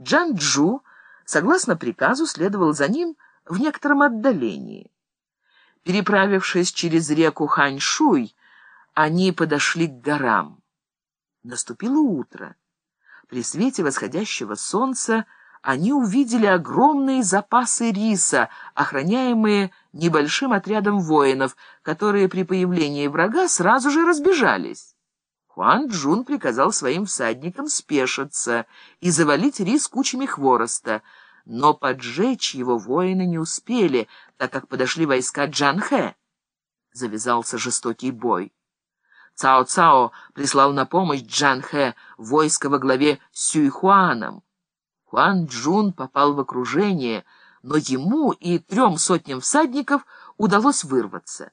Джан Джу, согласно приказу, следовал за ним в некотором отдалении. Переправившись через реку Ханьшуй, они подошли к горам. Наступило утро. При свете восходящего солнца они увидели огромные запасы риса, охраняемые небольшим отрядом воинов, которые при появлении врага сразу же разбежались. Хуан Джун приказал своим всадникам спешиться и завалить рис кучами хвороста, но поджечь его воины не успели, так как подошли войска Джанхэ. Завязался жестокий бой. Цао-Цао прислал на помощь Джанхэ войско во главе с Сюйхуаном. Хуан Джун попал в окружение, но ему и трем сотням всадников удалось вырваться.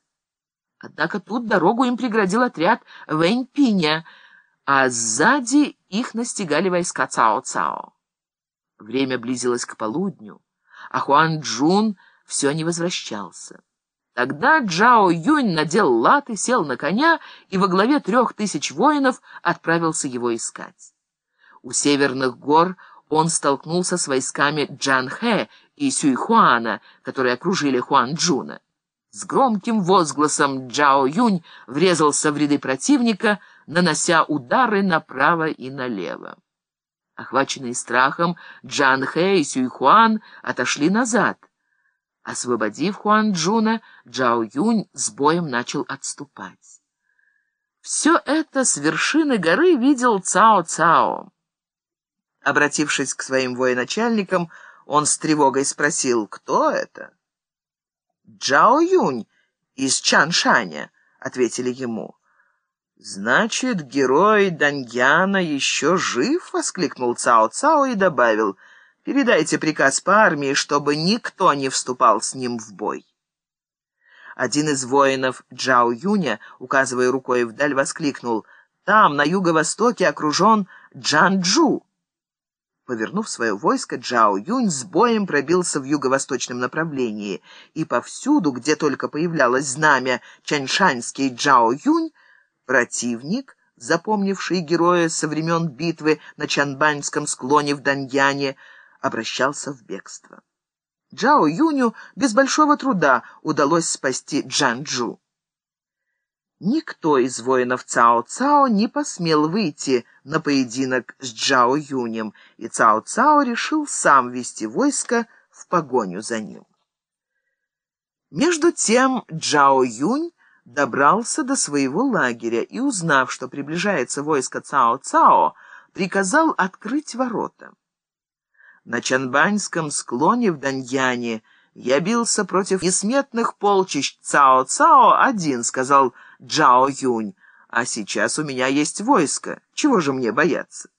Однако тут дорогу им преградил отряд Вэньпиня, а сзади их настигали войска Цао-Цао. Время близилось к полудню, а Хуан Джун все не возвращался. Тогда Джао Юнь надел латы, сел на коня и во главе трех тысяч воинов отправился его искать. У северных гор он столкнулся с войсками Джанхэ и Сюйхуана, которые окружили Хуан Джуна. С громким возгласом Джао Юнь врезался в ряды противника, нанося удары направо и налево. Охваченные страхом, Джан Хэ и Сюйхуан отошли назад. Освободив Хуан Джуна, Джао Юнь с боем начал отступать. Все это с вершины горы видел Цао Цао. Обратившись к своим военачальникам, он с тревогой спросил, кто это? «Джао Юнь из Чаншаня», — ответили ему. «Значит, герой Даньяна еще жив?» — воскликнул Цао Цао и добавил. «Передайте приказ по армии, чтобы никто не вступал с ним в бой». Один из воинов Джао Юня, указывая рукой вдаль, воскликнул. «Там, на юго-востоке, окружен Джан-Джу». Повернув свое войско, Джао Юнь с боем пробился в юго-восточном направлении, и повсюду, где только появлялось знамя Чаньшаньский Джао Юнь, Противник, запомнивший героя со времен битвы на Чанбаньском склоне в Даньяне, обращался в бегство. Джао Юню без большого труда удалось спасти Джанджу. Никто из воинов Цао-Цао не посмел выйти на поединок с Джао Юнем, и Цао-Цао решил сам вести войско в погоню за ним. Между тем Джао Юнь добрался до своего лагеря и, узнав, что приближается войско Цао-Цао, приказал открыть ворота. На Чанбаньском склоне в Даньяне я бился против несметных полчищ Цао-Цао один, сказал Джао Юнь, а сейчас у меня есть войско, чего же мне бояться?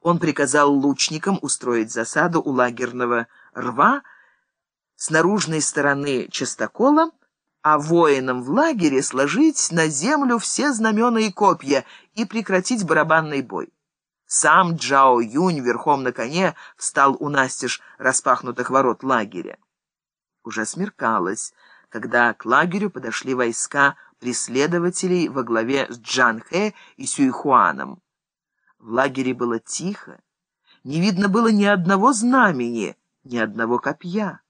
Он приказал лучникам устроить засаду у лагерного рва с наружной стороны частокола, а воинам в лагере сложить на землю все знамена и копья и прекратить барабанный бой. Сам Джао Юнь верхом на коне встал у настежь распахнутых ворот лагеря. Уже смеркалось, когда к лагерю подошли войска преследователей во главе с Джанхэ и Сюйхуаном. В лагере было тихо, не видно было ни одного знамени, ни одного копья.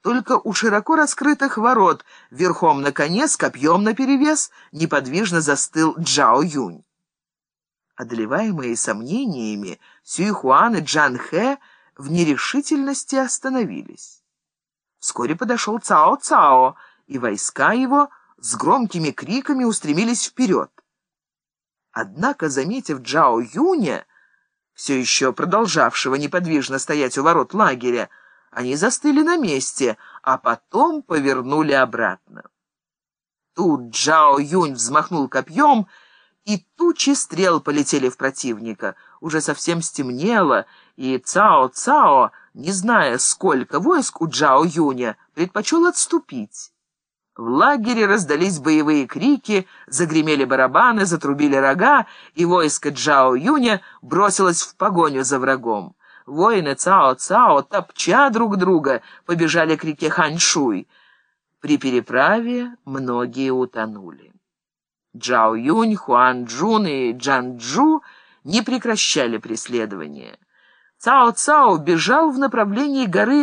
Только у широко раскрытых ворот, верхом на коне, с копьем наперевес, неподвижно застыл Джао Юнь. Одолеваемые сомнениями, Сюйхуан и Джан Хэ в нерешительности остановились. Вскоре подошел Цао Цао, и войска его с громкими криками устремились вперед. Однако, заметив Джао Юня, все еще продолжавшего неподвижно стоять у ворот лагеря, они застыли на месте, а потом повернули обратно. Тут Джао Юнь взмахнул копьем, и тучи стрел полетели в противника. Уже совсем стемнело, и Цао Цао, не зная, сколько войск у Джао Юня, предпочел отступить. В лагере раздались боевые крики, загремели барабаны, затрубили рога, и войско Джао Юня бросилось в погоню за врагом. Воины Цао-Цао, топча друг друга, побежали к реке Ханьшуй. При переправе многие утонули. Джао Юнь, Хуан Джун и Джан Джу не прекращали преследование. Цао-Цао бежал в направлении горы